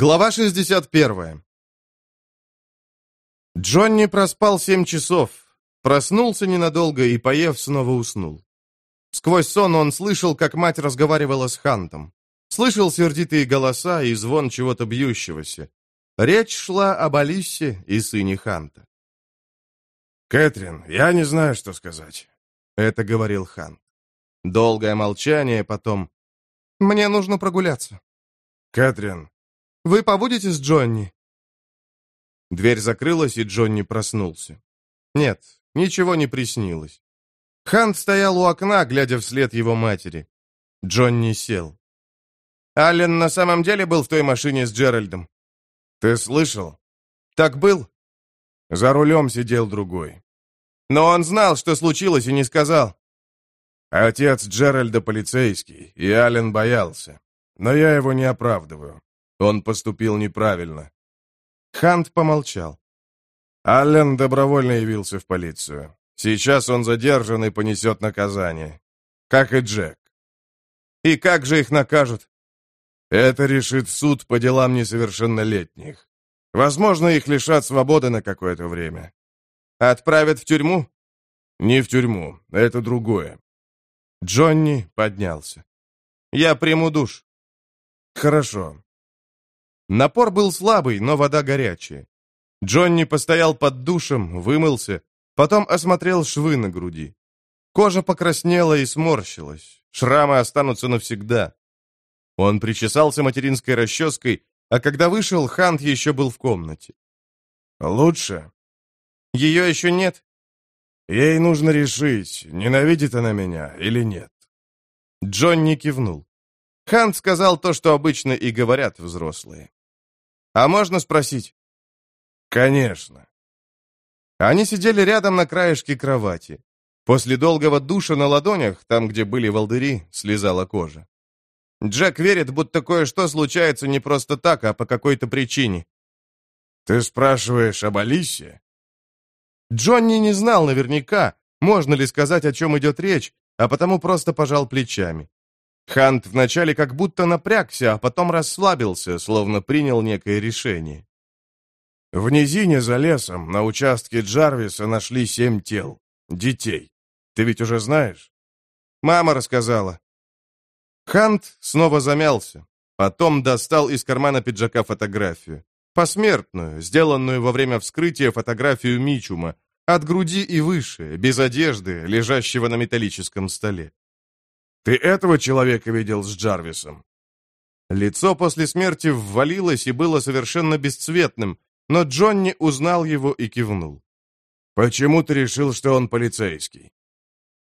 Глава 61. Джонни проспал семь часов, проснулся ненадолго и, поев, снова уснул. Сквозь сон он слышал, как мать разговаривала с Хантом. Слышал сердитые голоса и звон чего-то бьющегося. Речь шла об Алисе и сыне Ханта. «Кэтрин, я не знаю, что сказать», — это говорил Хант. Долгое молчание, потом... «Мне нужно прогуляться». «Кэтрин, вы побудете с Джонни?» Дверь закрылась, и Джонни проснулся. Нет, ничего не приснилось. Хант стоял у окна, глядя вслед его матери. Джонни сел. «Аллен на самом деле был в той машине с Джеральдом?» «Ты слышал?» «Так был?» За рулем сидел другой. «Но он знал, что случилось, и не сказал». Отец Джеральда полицейский, и Аллен боялся. Но я его не оправдываю. Он поступил неправильно. Хант помолчал. Аллен добровольно явился в полицию. Сейчас он задержан и понесет наказание. Как и Джек. И как же их накажут? Это решит суд по делам несовершеннолетних. Возможно, их лишат свободы на какое-то время. Отправят в тюрьму? Не в тюрьму, это другое. Джонни поднялся. Я приму душ. Хорошо. Напор был слабый, но вода горячая. Джонни постоял под душем, вымылся, потом осмотрел швы на груди. Кожа покраснела и сморщилась. Шрамы останутся навсегда. Он причесался материнской расческой, а когда вышел, Хант еще был в комнате. «Лучше?» «Ее еще нет?» «Ей нужно решить, ненавидит она меня или нет». Джонни кивнул. Хант сказал то, что обычно и говорят взрослые. А можно спросить?» «Конечно». Они сидели рядом на краешке кровати. После долгого душа на ладонях, там, где были волдыри, слезала кожа. Джек верит, будто кое-что случается не просто так, а по какой-то причине. «Ты спрашиваешь об Алисе?» Джонни не знал наверняка, можно ли сказать, о чем идет речь, а потому просто пожал плечами. Хант вначале как будто напрягся, а потом расслабился, словно принял некое решение. В низине за лесом, на участке Джарвиса, нашли семь тел. Детей. Ты ведь уже знаешь? Мама рассказала. Хант снова замялся. Потом достал из кармана пиджака фотографию. Посмертную, сделанную во время вскрытия фотографию Мичума, от груди и выше, без одежды, лежащего на металлическом столе. Ты этого человека видел с Джарвисом?» Лицо после смерти ввалилось и было совершенно бесцветным, но Джонни узнал его и кивнул. «Почему ты решил, что он полицейский?»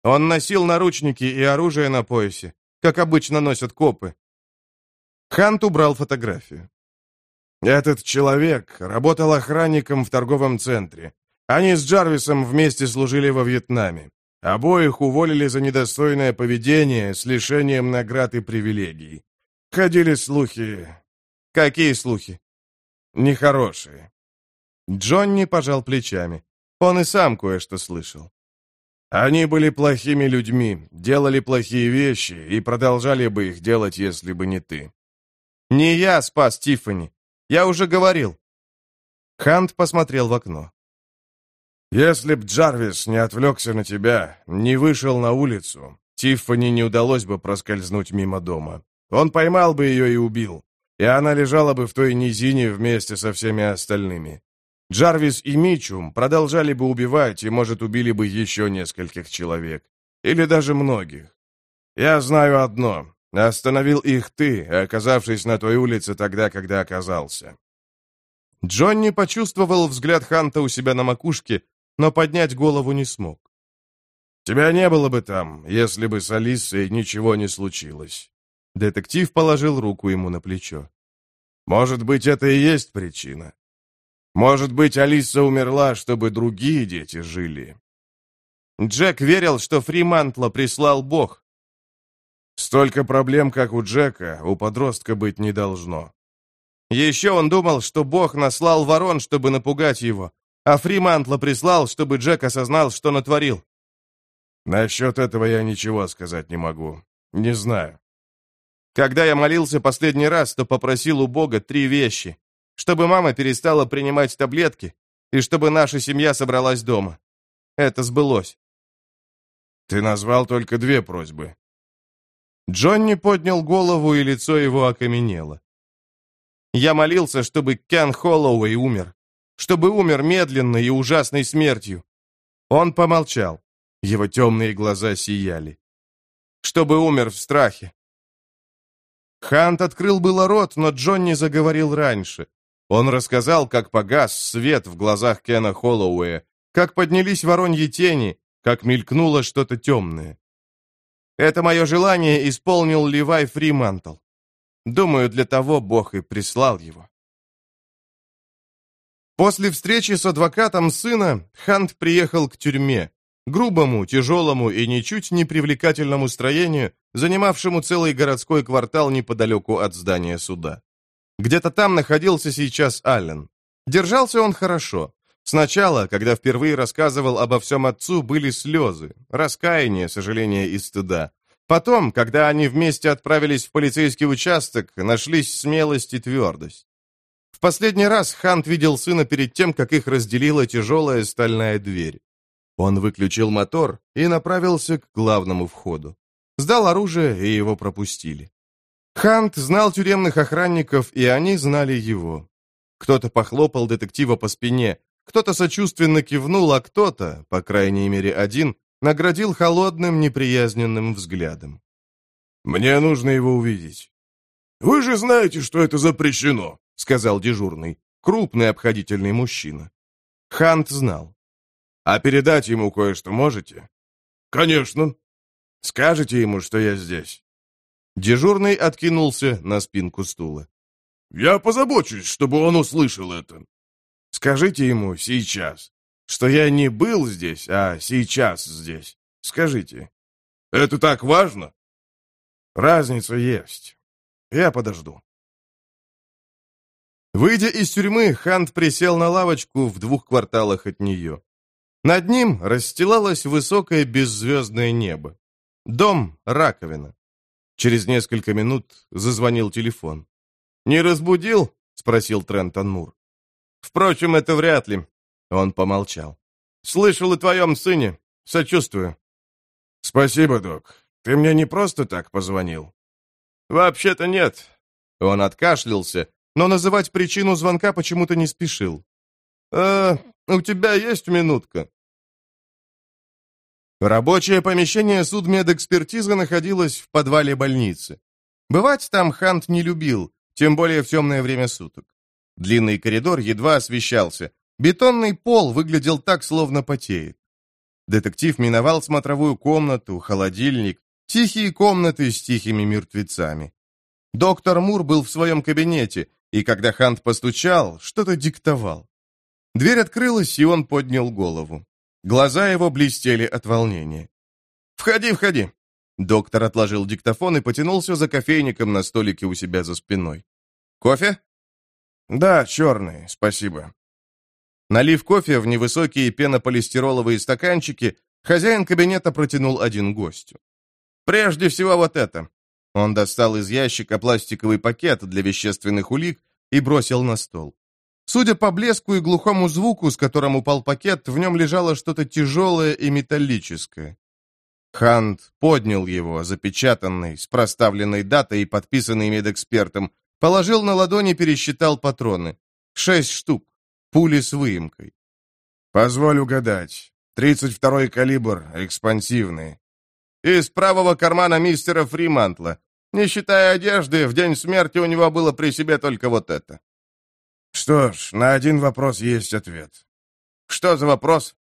«Он носил наручники и оружие на поясе, как обычно носят копы». Хант убрал фотографию. «Этот человек работал охранником в торговом центре. Они с Джарвисом вместе служили во Вьетнаме. Обоих уволили за недостойное поведение с лишением наград и привилегий. Ходили слухи... Какие слухи? Нехорошие. Джонни пожал плечами. Он и сам кое-что слышал. Они были плохими людьми, делали плохие вещи и продолжали бы их делать, если бы не ты. Не я спас Тиффани. Я уже говорил. Хант посмотрел в окно. Если б Джарвис не отвлекся на тебя, не вышел на улицу, Тиффани не удалось бы проскользнуть мимо дома. Он поймал бы ее и убил, и она лежала бы в той низине вместе со всеми остальными. Джарвис и Мичум продолжали бы убивать и, может, убили бы еще нескольких человек. Или даже многих. Я знаю одно. Остановил их ты, оказавшись на той улице тогда, когда оказался. Джонни почувствовал взгляд Ханта у себя на макушке, но поднять голову не смог. «Тебя не было бы там, если бы с Алисой ничего не случилось». Детектив положил руку ему на плечо. «Может быть, это и есть причина. Может быть, Алиса умерла, чтобы другие дети жили». Джек верил, что Фримантла прислал Бог. Столько проблем, как у Джека, у подростка быть не должно. Еще он думал, что Бог наслал ворон, чтобы напугать его, а Фримантла прислал, чтобы Джек осознал, что натворил. Насчет этого я ничего сказать не могу. Не знаю. Когда я молился последний раз, то попросил у Бога три вещи. Чтобы мама перестала принимать таблетки, и чтобы наша семья собралась дома. Это сбылось. Ты назвал только две просьбы. Джонни поднял голову, и лицо его окаменело. Я молился, чтобы Кен Холлоуэй умер. Чтобы умер медленной и ужасной смертью. Он помолчал. Его темные глаза сияли. Чтобы умер в страхе. Хант открыл было рот, но Джонни заговорил раньше. Он рассказал, как погас свет в глазах Кена Холлоуэя, как поднялись вороньи тени, как мелькнуло что-то темное. Это мое желание исполнил Левай Фримантл. Думаю, для того Бог и прислал его. После встречи с адвокатом сына Хант приехал к тюрьме, грубому, тяжелому и ничуть не привлекательному строению, занимавшему целый городской квартал неподалеку от здания суда. Где-то там находился сейчас Аллен. Держался он хорошо. Сначала, когда впервые рассказывал обо всем отцу, были слезы, раскаяние, сожаление и стыда. Потом, когда они вместе отправились в полицейский участок, нашлись смелость и твердость. В последний раз Хант видел сына перед тем, как их разделила тяжелая стальная дверь. Он выключил мотор и направился к главному входу. Сдал оружие, и его пропустили. Хант знал тюремных охранников, и они знали его. Кто-то похлопал детектива по спине, кто-то сочувственно кивнул, а кто-то, по крайней мере один, наградил холодным, неприязненным взглядом. «Мне нужно его увидеть». «Вы же знаете, что это запрещено», — сказал дежурный, крупный обходительный мужчина. Хант знал. «А передать ему кое-что можете?» «Конечно». «Скажете ему, что я здесь?» Дежурный откинулся на спинку стула. «Я позабочусь, чтобы он услышал это». «Скажите ему сейчас, что я не был здесь, а сейчас здесь. Скажите». «Это так важно?» «Разница есть. Я подожду». Выйдя из тюрьмы, Хант присел на лавочку в двух кварталах от нее. Над ним расстилалось высокое беззвездное небо. Дом — раковина. Через несколько минут зазвонил телефон. «Не разбудил?» — спросил Трентон Мур. «Впрочем, это вряд ли». Он помолчал. «Слышал о твоем сыне. Сочувствую». «Спасибо, док. Ты мне не просто так позвонил?» «Вообще-то нет». Он откашлялся, но называть причину звонка почему-то не спешил. «Э, у тебя есть минутка?» Рабочее помещение судмедэкспертизы находилось в подвале больницы. Бывать там Хант не любил, тем более в темное время суток. Длинный коридор едва освещался. Бетонный пол выглядел так, словно потеет. Детектив миновал смотровую комнату, холодильник, тихие комнаты с тихими мертвецами. Доктор Мур был в своем кабинете, и когда Хант постучал, что-то диктовал. Дверь открылась, и он поднял голову. Глаза его блестели от волнения. «Входи, входи!» Доктор отложил диктофон и потянулся за кофейником на столике у себя за спиной. «Кофе?» «Да, черный, спасибо». Налив кофе в невысокие пенополистироловые стаканчики, хозяин кабинета протянул один гостю. «Прежде всего вот это». Он достал из ящика пластиковый пакет для вещественных улик и бросил на стол. Судя по блеску и глухому звуку, с которым упал пакет, в нем лежало что-то тяжелое и металлическое. Хант поднял его, запечатанный, с проставленной датой и подписанный медэкспертом, положил на ладони и пересчитал патроны. Шесть штук. Пули с выемкой. «Позволь угадать. 32-й калибр, экспансивный». «Из правого кармана мистера Фримантла. Не считая одежды, в день смерти у него было при себе только вот это». Что ж, на один вопрос есть ответ. Что за вопрос?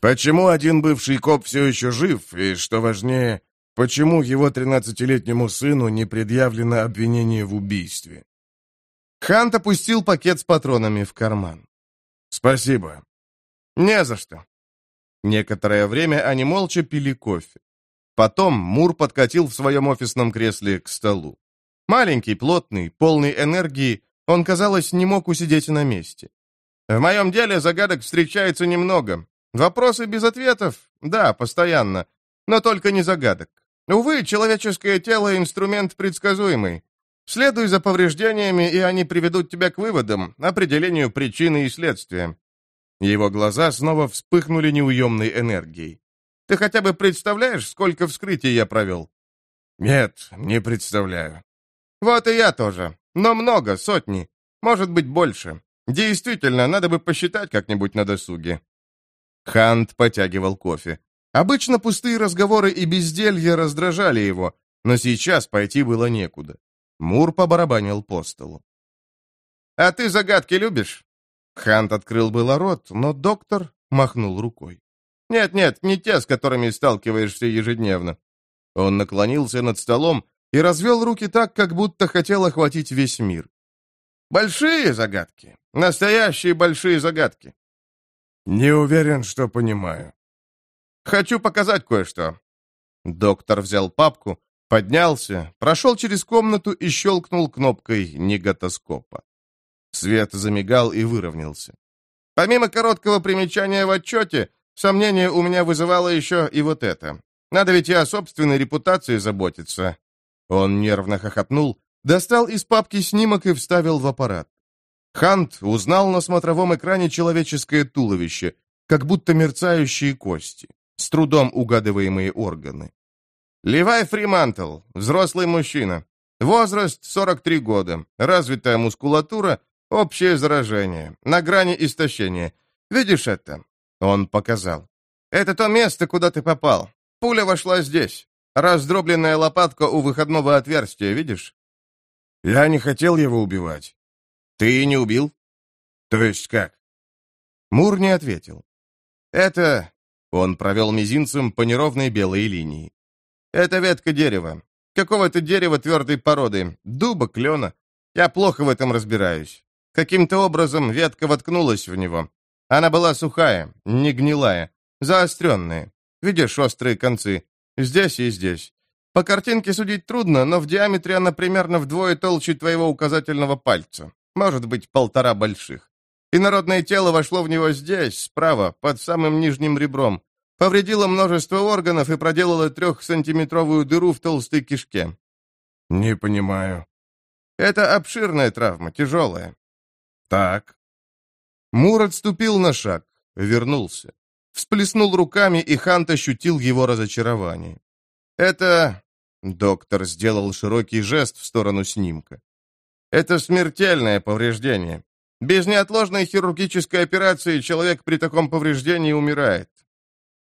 Почему один бывший коп все еще жив, и, что важнее, почему его тринадцатилетнему сыну не предъявлено обвинение в убийстве? Хант опустил пакет с патронами в карман. «Спасибо». «Не за что». Некоторое время они молча пили кофе. Потом Мур подкатил в своем офисном кресле к столу. Маленький, плотный, полный энергии, он, казалось, не мог усидеть на месте. В моем деле загадок встречается немного. Вопросы без ответов? Да, постоянно. Но только не загадок. Увы, человеческое тело — инструмент предсказуемый. Следуй за повреждениями, и они приведут тебя к выводам, определению причины и следствия». Его глаза снова вспыхнули неуемной энергией. «Ты хотя бы представляешь, сколько вскрытий я провел?» «Нет, не представляю». «Вот и я тоже. Но много, сотни. Может быть, больше. Действительно, надо бы посчитать как-нибудь на досуге». Хант потягивал кофе. Обычно пустые разговоры и безделье раздражали его, но сейчас пойти было некуда. Мур побарабанил по столу. «А ты загадки любишь?» Хант открыл было рот, но доктор махнул рукой. «Нет-нет, не те, с которыми сталкиваешься ежедневно». Он наклонился над столом и развел руки так, как будто хотел охватить весь мир. «Большие загадки. Настоящие большие загадки». «Не уверен, что понимаю». «Хочу показать кое-что». Доктор взял папку, поднялся, прошел через комнату и щелкнул кнопкой негатоскопа. Свет замигал и выровнялся. Помимо короткого примечания в отчете, сомнение у меня вызывало еще и вот это. Надо ведь и о собственной репутации заботиться. Он нервно хохотнул, достал из папки снимок и вставил в аппарат. Хант узнал на смотровом экране человеческое туловище, как будто мерцающие кости, с трудом угадываемые органы. Левай Фримантл, взрослый мужчина. Возраст 43 года, развитая мускулатура, общее заражение, на грани истощения. Видишь это? Он показал. Это то место, куда ты попал. Пуля вошла здесь. Раздробленная лопатка у выходного отверстия, видишь? Я не хотел его убивать. Ты не убил? То есть как? Мур не ответил. Это... Он провел мизинцем по неровной белой линии. Это ветка дерева. Какого-то дерева твердой породы. Дуба, клена. Я плохо в этом разбираюсь. Каким-то образом ветка воткнулась в него. Она была сухая, не гнилая, заостренная. Видишь острые концы? Здесь и здесь. По картинке судить трудно, но в диаметре она примерно вдвое толще твоего указательного пальца. Может быть, полтора больших. Инородное тело вошло в него здесь, справа, под самым нижним ребром. Повредило множество органов и проделало трехсантиметровую дыру в толстой кишке. Не понимаю. Это обширная травма, тяжелая. Так. Мур отступил на шаг, вернулся. Всплеснул руками, и Хант ощутил его разочарование. «Это...» — доктор сделал широкий жест в сторону снимка. «Это смертельное повреждение. Без неотложной хирургической операции человек при таком повреждении умирает.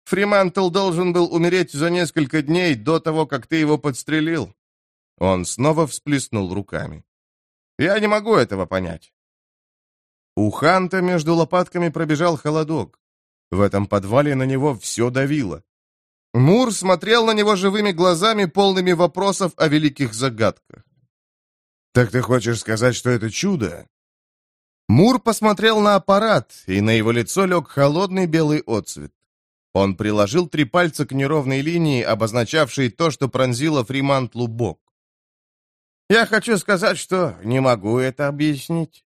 Фримантл должен был умереть за несколько дней до того, как ты его подстрелил». Он снова всплеснул руками. «Я не могу этого понять». У Ханта между лопатками пробежал холодок. В этом подвале на него все давило. Мур смотрел на него живыми глазами, полными вопросов о великих загадках. «Так ты хочешь сказать, что это чудо?» Мур посмотрел на аппарат, и на его лицо лег холодный белый отцвет. Он приложил три пальца к неровной линии, обозначавшей то, что пронзило Фримантлу бок. «Я хочу сказать, что не могу это объяснить».